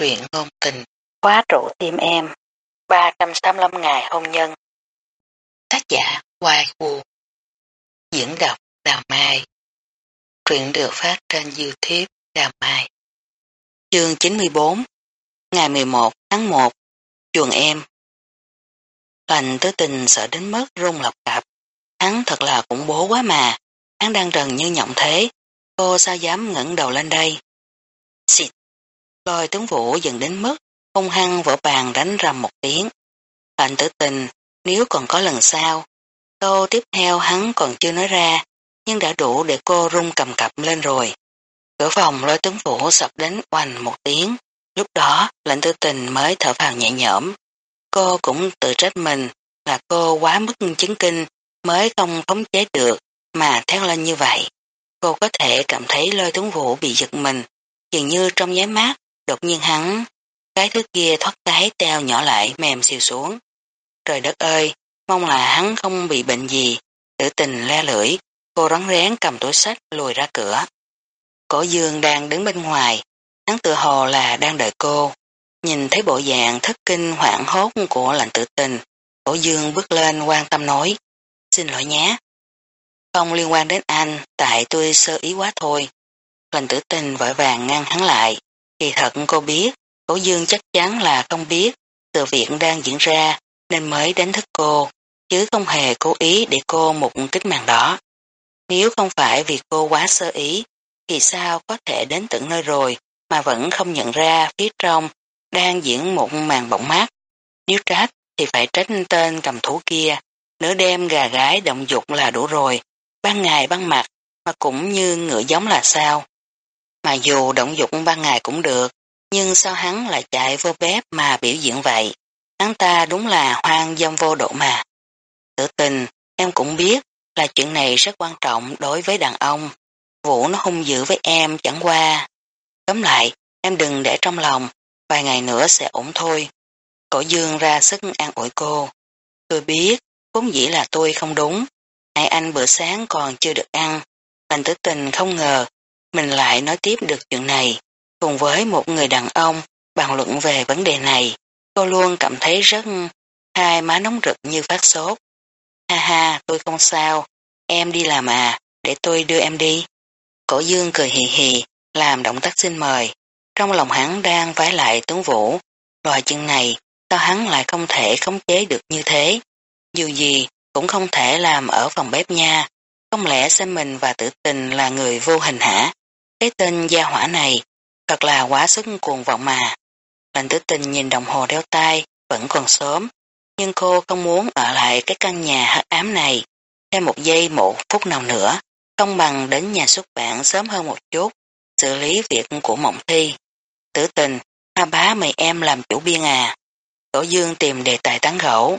truyện ngôn tình, khóa trụ tim em, 385 ngày hôn nhân. Tác giả Hoài Vũ Diễn đọc Đào Mai. Truyện được phát trên Youtube Đào Mai. Chương 94 Ngày 11 tháng 1 Chuồng em. Lành tứ tình sợ đến mức rung lọc cặp Hắn thật là khủng bố quá mà. Hắn đang rần như nhộng thế. Cô sao dám ngẩng đầu lên đây? Lôi tướng vũ dần đến mức hung hăng vỡ bàn đánh rầm một tiếng. Hạnh tử tình, nếu còn có lần sau, câu tiếp theo hắn còn chưa nói ra, nhưng đã đủ để cô rung cầm cập lên rồi. Cửa phòng lôi tướng vũ sập đến oanh một tiếng, lúc đó lạnh tử tình mới thở vào nhẹ nhõm. Cô cũng tự trách mình là cô quá mức chứng kinh mới không khống chế được mà thét lên như vậy. Cô có thể cảm thấy lôi tướng vũ bị giật mình, dường như trong nháy mắt Đột nhiên hắn, cái thứ kia thoát cái teo nhỏ lại mềm siêu xuống. Trời đất ơi, mong là hắn không bị bệnh gì, tử tình le lưỡi, cô rắn rén cầm túi sách lùi ra cửa. Cổ dương đang đứng bên ngoài, hắn tự hồ là đang đợi cô. Nhìn thấy bộ dạng thất kinh hoảng hốt của lạnh tử tình, cổ dương bước lên quan tâm nói, xin lỗi nhé. Không liên quan đến anh, tại tôi sơ ý quá thôi. Lành tử tình vội vàng ngăn hắn lại. Kỳ thật cô biết, cổ dương chắc chắn là không biết sự việc đang diễn ra nên mới đánh thức cô, chứ không hề cố ý để cô một kích màn đó. Nếu không phải vì cô quá sơ ý, thì sao có thể đến tận nơi rồi mà vẫn không nhận ra phía trong đang diễn một màn bỗng mát. Nếu trách thì phải trách tên cầm thú kia, nửa đêm gà gái động dục là đủ rồi, ban ngày ban mặt mà cũng như ngựa giống là sao. Mà dù động dục ban ngày cũng được, nhưng sao hắn lại chạy vô bếp mà biểu diễn vậy? Hắn ta đúng là hoang dâm vô độ mà. Tự tình, em cũng biết là chuyện này rất quan trọng đối với đàn ông. Vũ nó hung dữ với em chẳng qua. Tóm lại, em đừng để trong lòng, vài ngày nữa sẽ ổn thôi. Cổ dương ra sức an ủi cô. Tôi biết, vốn dĩ là tôi không đúng. Hai anh bữa sáng còn chưa được ăn. Lành tử tình không ngờ mình lại nói tiếp được chuyện này. Cùng với một người đàn ông bàn luận về vấn đề này, cô luôn cảm thấy rất hai má nóng rực như phát sốt. Ha ha, tôi không sao, em đi làm à, để tôi đưa em đi. Cổ dương cười hì hì, làm động tác xin mời. Trong lòng hắn đang vái lại tuấn vũ, loại chuyện này, sao hắn lại không thể khống chế được như thế. Dù gì, cũng không thể làm ở phòng bếp nha. Không lẽ xem mình và tử tình là người vô hình hả? Cái tên gia hỏa này thật là quá sức cuồng vọng mà. Lành tử tình nhìn đồng hồ đeo tay vẫn còn sớm, nhưng cô không muốn ở lại cái căn nhà hắc ám này thêm một giây một phút nào nữa, không bằng đến nhà xuất bản sớm hơn một chút, xử lý việc của mộng thi. Tử tình, A bá mày em làm chủ biên à. Tổ dương tìm đề tài tán gẫu.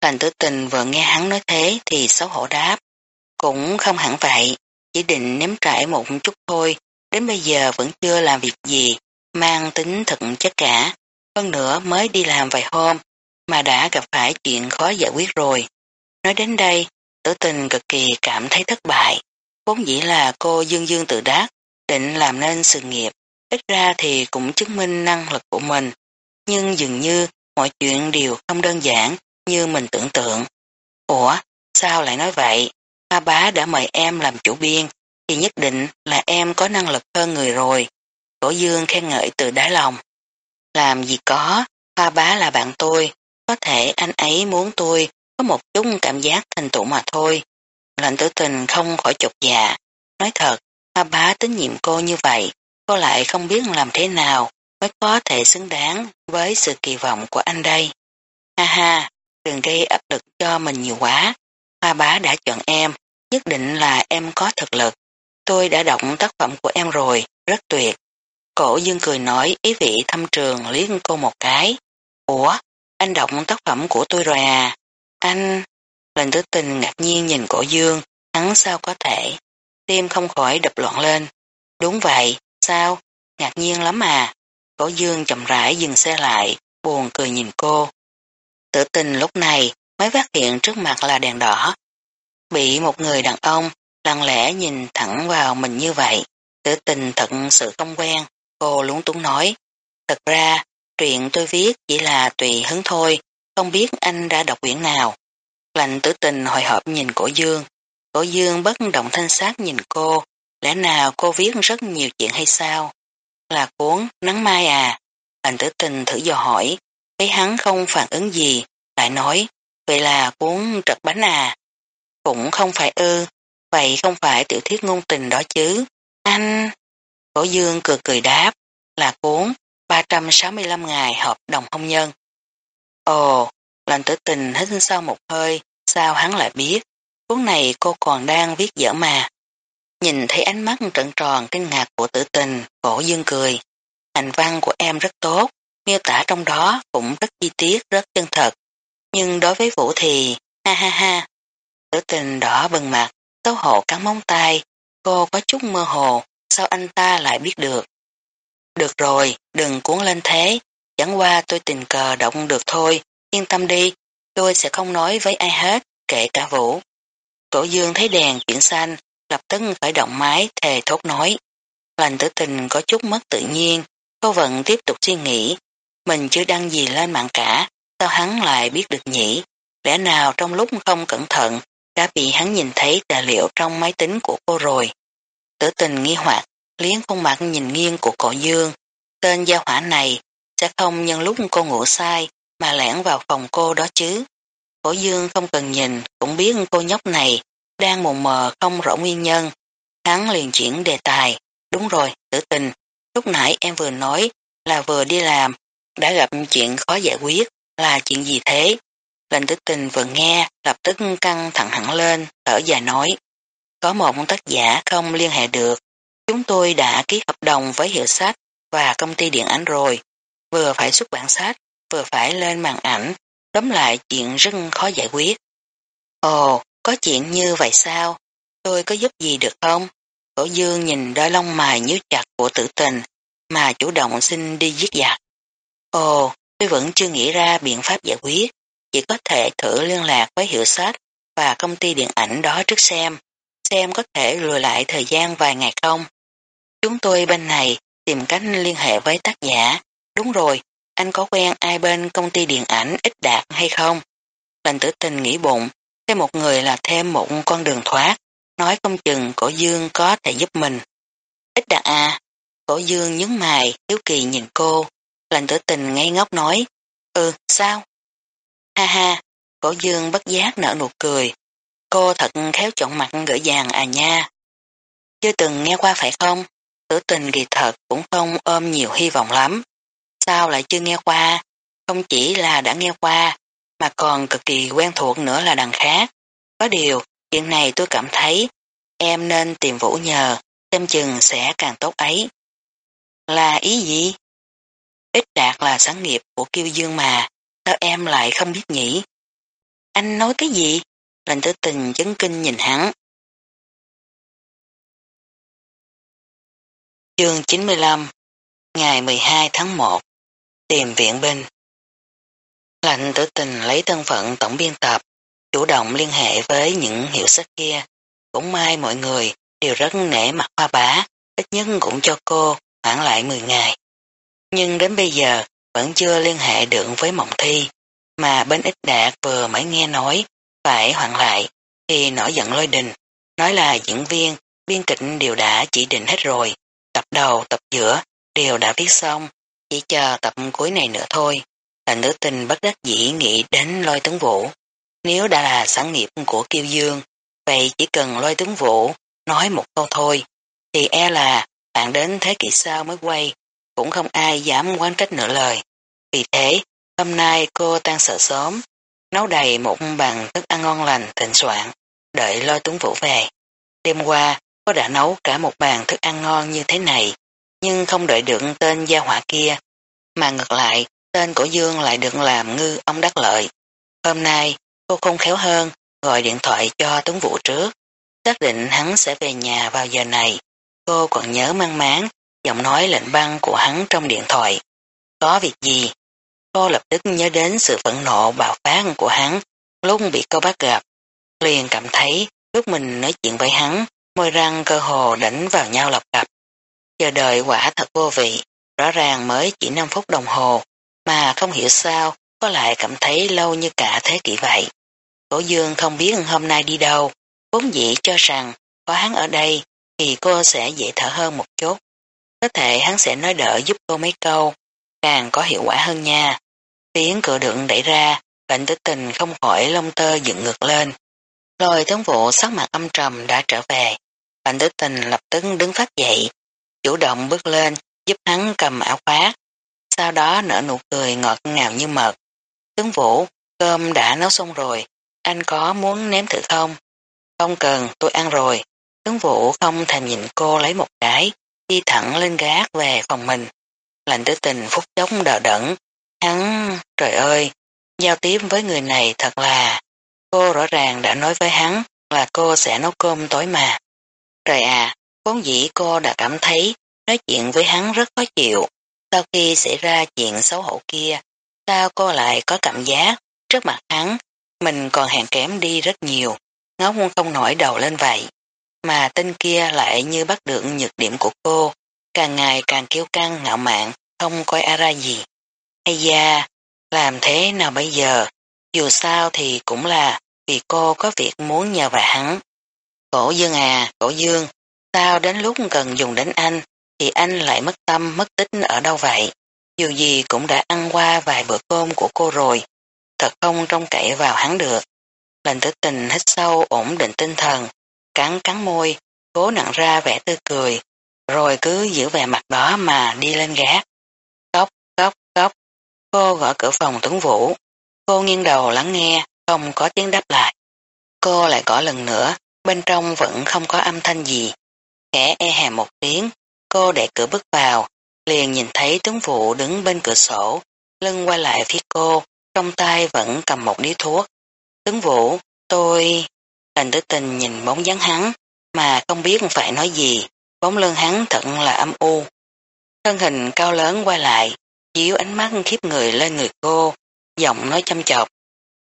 Lành tử tình vừa nghe hắn nói thế thì xấu hổ đáp. Cũng không hẳn vậy, chỉ định nếm trải một chút thôi, đến bây giờ vẫn chưa làm việc gì, mang tính thực chất cả, hơn nữa mới đi làm vài hôm, mà đã gặp phải chuyện khó giải quyết rồi. Nói đến đây, tử tình cực kỳ cảm thấy thất bại, vốn dĩ là cô dương dương tự đắc, định làm nên sự nghiệp, ít ra thì cũng chứng minh năng lực của mình, nhưng dường như mọi chuyện đều không đơn giản như mình tưởng tượng. Ủa, sao lại nói vậy? Ba bá đã mời em làm chủ biên, thì nhất định là em có năng lực hơn người rồi. Cổ dương khen ngợi từ đáy lòng. Làm gì có, hoa bá là bạn tôi, có thể anh ấy muốn tôi có một chút cảm giác thành tựu mà thôi. Lệnh tử tình không khỏi chột dạ. Nói thật, hoa bá tín nhiệm cô như vậy, cô lại không biết làm thế nào mới có thể xứng đáng với sự kỳ vọng của anh đây. Ha ha, đừng gây áp lực cho mình nhiều quá. Hoa bá đã chọn em, nhất định là em có thực lực. Tôi đã đọc tác phẩm của em rồi, rất tuyệt. Cổ dương cười nói ý vị thăm trường liếc cô một cái. Ủa, anh đọc tác phẩm của tôi rồi à? Anh... Lần tử tình ngạc nhiên nhìn cổ dương, hắn sao có thể. Tim không khỏi đập loạn lên. Đúng vậy, sao? Ngạc nhiên lắm à. Cổ dương chậm rãi dừng xe lại, buồn cười nhìn cô. Tử tình lúc này mới phát hiện trước mặt là đèn đỏ. Bị một người đàn ông lặng lẽ nhìn thẳng vào mình như vậy, tử tình thật sự không quen, cô lúng túng nói, Thật ra, chuyện tôi viết chỉ là tùy hứng thôi, không biết anh đã đọc quyển nào. Lạnh tử tình hồi hộp nhìn cổ dương. Cổ dương bất động thanh sát nhìn cô, lẽ nào cô viết rất nhiều chuyện hay sao? Là cuốn Nắng Mai à? Lạnh tử tình thử dò hỏi, thấy hắn không phản ứng gì, lại nói, vậy là cuốn trật bánh à? Cũng không phải ư, vậy không phải tiểu thuyết ngôn tình đó chứ. Anh... Cổ dương cười cười đáp, là cuốn 365 ngày hợp đồng hôn nhân. Ồ, lành tử tình hít sau một hơi, sao hắn lại biết, cuốn này cô còn đang viết dở mà. Nhìn thấy ánh mắt trận tròn kinh ngạc của tử tình, cổ dương cười. Hành văn của em rất tốt, miêu tả trong đó cũng rất chi tiết, rất chân thật. Nhưng đối với Vũ thì, ha ha ha, tử tình đỏ bừng mặt, xấu hộ cắn móng tay, cô có chút mơ hồ, sao anh ta lại biết được. Được rồi, đừng cuốn lên thế, chẳng qua tôi tình cờ động được thôi, yên tâm đi, tôi sẽ không nói với ai hết, kể cả Vũ. Cổ dương thấy đèn chuyển xanh, lập tức khởi động máy thề thốt nói. Lành tử tình có chút mất tự nhiên, cô vẫn tiếp tục suy nghĩ, mình chưa đăng gì lên mạng cả, sao hắn lại biết được nhỉ? Lẽ nào trong lúc không cẩn thận, đã bị hắn nhìn thấy tài liệu trong máy tính của cô rồi. Tử tình nghi hoặc, liếng khuôn mặt nhìn nghiêng của cổ dương. Tên gia hỏa này sẽ không nhân lúc cô ngủ sai mà lẻn vào phòng cô đó chứ. Cổ dương không cần nhìn cũng biết cô nhóc này đang mù mờ không rõ nguyên nhân. Hắn liền chuyển đề tài. Đúng rồi, tử tình. Lúc nãy em vừa nói là vừa đi làm, đã gặp chuyện khó giải quyết, là chuyện gì thế? Lệnh tử tình vừa nghe, lập tức căng thẳng hẳn lên, thở dài nói. Có một tác giả không liên hệ được. Chúng tôi đã ký hợp đồng với hiệu sách và công ty điện ảnh rồi. Vừa phải xuất bản sách, vừa phải lên màn ảnh, tóm lại chuyện rất khó giải quyết. Ồ, có chuyện như vậy sao? Tôi có giúp gì được không? Cổ dương nhìn đôi lông mài nhíu chặt của tử tình, mà chủ động xin đi giết giặc. Ồ, tôi vẫn chưa nghĩ ra biện pháp giải quyết, chỉ có thể thử liên lạc với hiệu sách và công ty điện ảnh đó trước xem, xem có thể lùi lại thời gian vài ngày không. Chúng tôi bên này tìm cách liên hệ với tác giả. Đúng rồi, anh có quen ai bên công ty điện ảnh ít đạt hay không? Lành tử tình nghĩ bụng, thêm một người là thêm một con đường thoát, nói không chừng cổ dương có thể giúp mình. Ít đạt à? Cổ dương nhấn mày, hiếu kỳ nhìn cô. Lành tử tình ngây ngốc nói, ừ, sao? Ha ha, cổ dương bất giác nở nụ cười. Cô thật khéo chọn mặt gửi vàng à nha. Chưa từng nghe qua phải không? Tử tình kỳ thật cũng không ôm nhiều hy vọng lắm. Sao lại chưa nghe qua? Không chỉ là đã nghe qua, mà còn cực kỳ quen thuộc nữa là đằng khác. Có điều, chuyện này tôi cảm thấy em nên tìm Vũ nhờ, xem chừng sẽ càng tốt ấy. Là ý gì? Ít đạt là sáng nghiệp của Kiêu Dương mà, sao em lại không biết nhỉ? Anh nói cái gì? Lành tử tình chấn kinh nhìn hắn. Chương 95 Ngày 12 tháng 1 Tìm viện binh Lạnh tử tình lấy thân phận tổng biên tập, chủ động liên hệ với những hiệu sách kia. Cũng may mọi người đều rất nể mặt hoa bá, ít nhất cũng cho cô khoảng lại 10 ngày. Nhưng đến bây giờ vẫn chưa liên hệ được với mộng thi, mà bên ít đạt vừa mới nghe nói phải hoạn lại, thì nổi giận lôi đình, nói là diễn viên, biên kịch đều đã chỉ định hết rồi, tập đầu, tập giữa đều đã viết xong, chỉ chờ tập cuối này nữa thôi. Là nữ tình bất đắc dĩ nghĩ đến lôi tướng vũ. Nếu đã là sáng nghiệp của Kiêu Dương, vậy chỉ cần lôi tướng vũ nói một câu thôi, thì e là bạn đến thế kỷ sau mới quay, cũng không ai dám quan trách nửa lời. Vì thế, hôm nay cô tan sợ sớm, nấu đầy một bàn thức ăn ngon lành thịnh soạn, đợi lôi tuấn vũ về. Đêm qua, cô đã nấu cả một bàn thức ăn ngon như thế này, nhưng không đợi được tên gia hỏa kia, mà ngược lại, tên của Dương lại được làm ngư ông đắc lợi. Hôm nay, cô không khéo hơn, gọi điện thoại cho Tuấn Vũ trước, xác định hắn sẽ về nhà vào giờ này. Cô còn nhớ mang máng, giọng nói lệnh băng của hắn trong điện thoại. Có việc gì? Cô lập tức nhớ đến sự phẫn nộ bạo phát của hắn lúc bị cô bắt gặp. Liền cảm thấy lúc mình nói chuyện với hắn, môi răng cơ hồ đánh vào nhau lập cặp. Chờ đợi quả thật vô vị, rõ ràng mới chỉ 5 phút đồng hồ, mà không hiểu sao có lại cảm thấy lâu như cả thế kỷ vậy. Cổ dương không biết hôm nay đi đâu, vốn dĩ cho rằng có hắn ở đây thì cô sẽ dễ thở hơn một chút. Có thể hắn sẽ nói đỡ giúp cô mấy câu, càng có hiệu quả hơn nha. Tiếng cửa đựng đẩy ra, lệnh tử tình không khỏi lông tơ dựng ngược lên. Lôi tướng vụ sắc mặt âm trầm đã trở về. Lệnh tử tình lập tức đứng phát dậy, chủ động bước lên, giúp hắn cầm áo khoác. Sau đó nở nụ cười ngọt ngào như mật. Tướng vũ, cơm đã nấu xong rồi, anh có muốn nếm thử không? Không cần, tôi ăn rồi. Tướng vũ không thèm nhìn cô lấy một cái, đi thẳng lên gác về phòng mình. Lạnh tử tình phút chốc đờ đẫn. Hắn, trời ơi, giao tiếp với người này thật là... Cô rõ ràng đã nói với hắn là cô sẽ nấu cơm tối mà. Trời à, vốn dĩ cô đã cảm thấy nói chuyện với hắn rất khó chịu. Sau khi xảy ra chuyện xấu hổ kia, sao cô lại có cảm giác trước mặt hắn, mình còn hèn kém đi rất nhiều, ngó không nổi đầu lên vậy. Mà tên kia lại như bắt được nhược điểm của cô, càng ngày càng kiêu căng ngạo mạn, không coi ai ra gì. Hay da, làm thế nào bây giờ? Dù sao thì cũng là vì cô có việc muốn nhờ vào hắn. Cổ dương à, cổ dương, sao đến lúc cần dùng đến anh, thì anh lại mất tâm mất tích ở đâu vậy? Dù gì cũng đã ăn qua vài bữa cơm của cô rồi, thật không trông cậy vào hắn được. Lệnh tử tình hít sâu ổn định tinh thần, cắn cắn môi, cố nặng ra vẻ tươi cười, rồi cứ giữ vẻ mặt đó mà đi lên gác. Cốc, cốc, cốc, cô gõ cửa phòng tuấn vũ. Cô nghiêng đầu lắng nghe, không có tiếng đáp lại. Cô lại gõ lần nữa, bên trong vẫn không có âm thanh gì. Khẽ e hèm một tiếng, cô để cửa bước vào, liền nhìn thấy tướng vũ đứng bên cửa sổ, lưng qua lại phía cô, trong tay vẫn cầm một điếu thuốc. Tướng vũ, tôi... Lành tử tình nhìn bóng dáng hắn, mà không biết phải nói gì, bóng lưng hắn thật là âm u. Thân hình cao lớn qua lại, chiếu ánh mắt khiếp người lên người cô, giọng nói chăm chọc.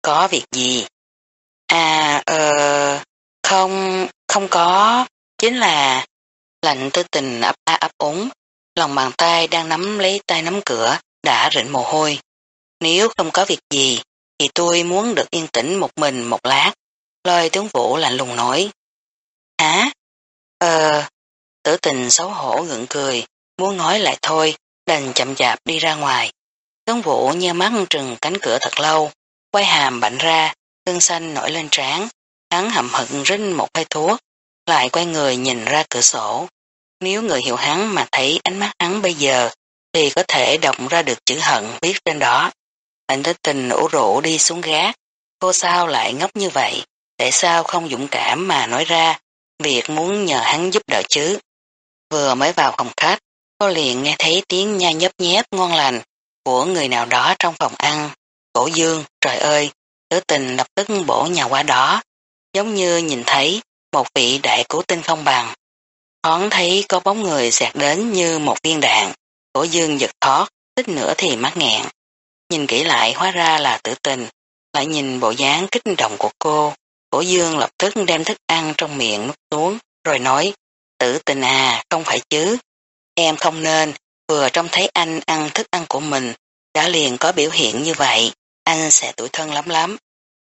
Có việc gì? À, ờ, không, không có, chính là lạnh tư tình ấp a ấp úng, lòng bàn tay đang nắm lấy tay nắm cửa, đã rịnh mồ hôi. Nếu không có việc gì, thì tôi muốn được yên tĩnh một mình một lát lời tướng vũ lạnh lùng nói. Hả? Ờ, tử tình xấu hổ ngượng cười, muốn nói lại thôi, đành chậm chạp đi ra ngoài. Tướng vũ nhơ mắt trừng cánh cửa thật lâu, quay hàm bạnh ra, tương xanh nổi lên trán, hắn hậm hận rinh một hơi thuốc, lại quay người nhìn ra cửa sổ. Nếu người hiểu hắn mà thấy ánh mắt hắn bây giờ, thì có thể đọc ra được chữ hận viết trên đó. Anh tử tình ủ rũ đi xuống gác, cô sao lại ngốc như vậy, tại sao không dũng cảm mà nói ra, việc muốn nhờ hắn giúp đỡ chứ. Vừa mới vào phòng khách, cô liền nghe thấy tiếng nha nhấp nhép ngon lành của người nào đó trong phòng ăn. Cổ dương, trời ơi, tử tình lập tức bổ nhà qua đó, giống như nhìn thấy một vị đại cứu tinh không bằng. Thoáng thấy có bóng người xẹt đến như một viên đạn, cổ dương giật thoát, tích nữa thì mắc nghẹn. Nhìn kỹ lại hóa ra là tử tình, lại nhìn bộ dáng kích động của cô, cổ dương lập tức đem thức ăn trong miệng nuốt xuống, rồi nói, tử tình à, không phải chứ, em không nên, vừa trông thấy anh ăn thức ăn của mình, đã liền có biểu hiện như vậy, anh sẽ tuổi thân lắm lắm.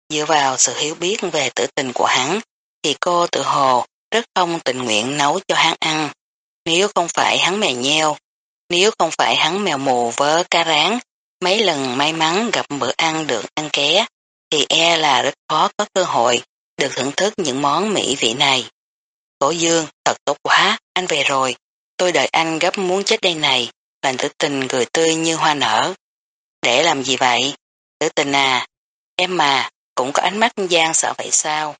Dựa vào sự hiểu biết về tử tình của hắn, thì cô tự hồ rất không tình nguyện nấu cho hắn ăn. Nếu không phải hắn mèo nheo, nếu không phải hắn mèo mù vớ cá rán, mấy lần may mắn gặp bữa ăn được ăn ké, thì e là rất khó có cơ hội được thưởng thức những món mỹ vị này. Cổ dương, thật tốt quá, anh về rồi, tôi đợi anh gấp muốn chết đây này, lành tử tình cười tươi như hoa nở. Để làm gì vậy? Tử tình à, em mà, cũng có ánh mắt gian sợ vậy sao?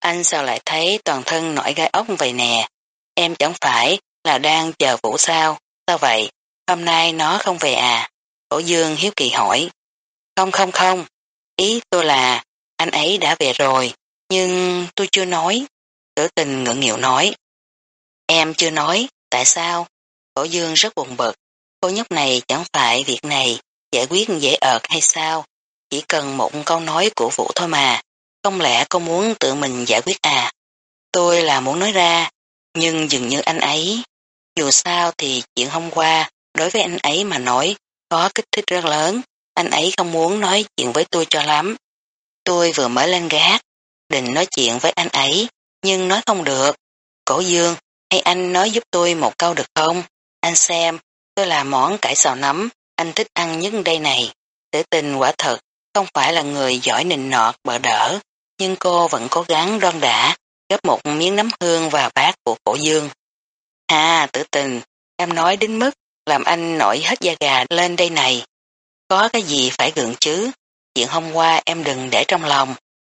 Anh sao lại thấy toàn thân nổi gai ốc vậy nè? Em chẳng phải là đang chờ vũ sao? Sao vậy? Hôm nay nó không về à? Cổ dương hiếu kỳ hỏi. Không không không, ý tôi là anh ấy đã về rồi, nhưng tôi chưa nói. Tử tình ngượng nghịu nói. Em chưa nói, tại sao? Cổ dương rất buồn bực. Cô nhóc này chẳng phải việc này giải quyết dễ ợt hay sao? Chỉ cần một câu nói của Vũ thôi mà. Không lẽ cô muốn tự mình giải quyết à? Tôi là muốn nói ra, nhưng dường như anh ấy. Dù sao thì chuyện hôm qua đối với anh ấy mà nói, có kích thích rất lớn, anh ấy không muốn nói chuyện với tôi cho lắm. Tôi vừa mới lên gác, định nói chuyện với anh ấy, nhưng nói không được. Cổ dương, hay anh nói giúp tôi một câu được không? Anh xem, tôi là món cải xào nấm, anh thích ăn nhất đây này. Tử tình quả thật, không phải là người giỏi nịnh nọt bợ đỡ, nhưng cô vẫn cố gắng đoan đã, gấp một miếng nấm hương vào bát của cổ dương. À, tử tình, em nói đến mức làm anh nổi hết da gà lên đây này. Có cái gì phải gượng chứ, chuyện hôm qua em đừng để trong lòng,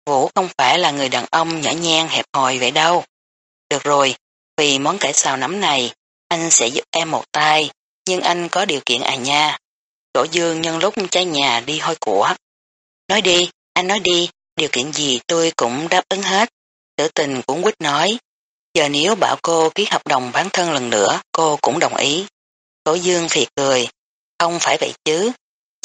Vũ không phải là người đàn ông nhỏ nhen hẹp hòi vậy đâu. Được rồi, vì món cải xào nấm này, anh sẽ giúp em một tay, nhưng anh có điều kiện à nha. Đỗ Dương nhân lúc trái nhà đi hôi của. Nói đi, anh nói đi, điều kiện gì tôi cũng đáp ứng hết. Tử tình cũng quýt nói, giờ nếu bảo cô ký hợp đồng bán thân lần nữa, cô cũng đồng ý. Đỗ Dương thì cười, không phải vậy chứ,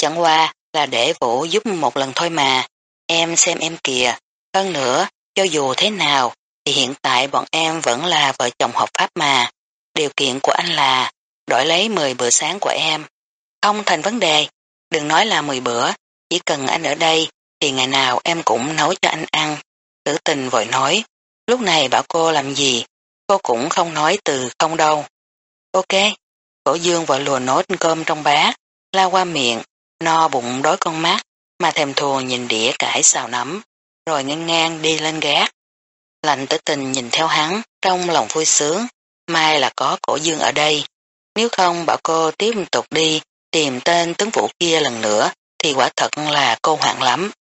chẳng qua là để Vũ giúp một lần thôi mà, em xem em kìa, hơn nữa, cho dù thế nào, thì hiện tại bọn em vẫn là vợ chồng hợp pháp mà. Điều kiện của anh là đổi lấy 10 bữa sáng của em. Không thành vấn đề, đừng nói là 10 bữa, chỉ cần anh ở đây thì ngày nào em cũng nấu cho anh ăn. Tử tình vội nói, lúc này bảo cô làm gì, cô cũng không nói từ không đâu. Ok, cổ dương vội lùa nốt cơm trong bát, la qua miệng, no bụng đói con mắt, mà thèm thuồng nhìn đĩa cải xào nấm, rồi ngang ngang đi lên gác. Lạnh tử tình nhìn theo hắn, trong lòng vui sướng, mai là có cổ dương ở đây. Nếu không bảo cô tiếp tục đi tìm tên tướng vũ kia lần nữa thì quả thật là cô hoạn lắm.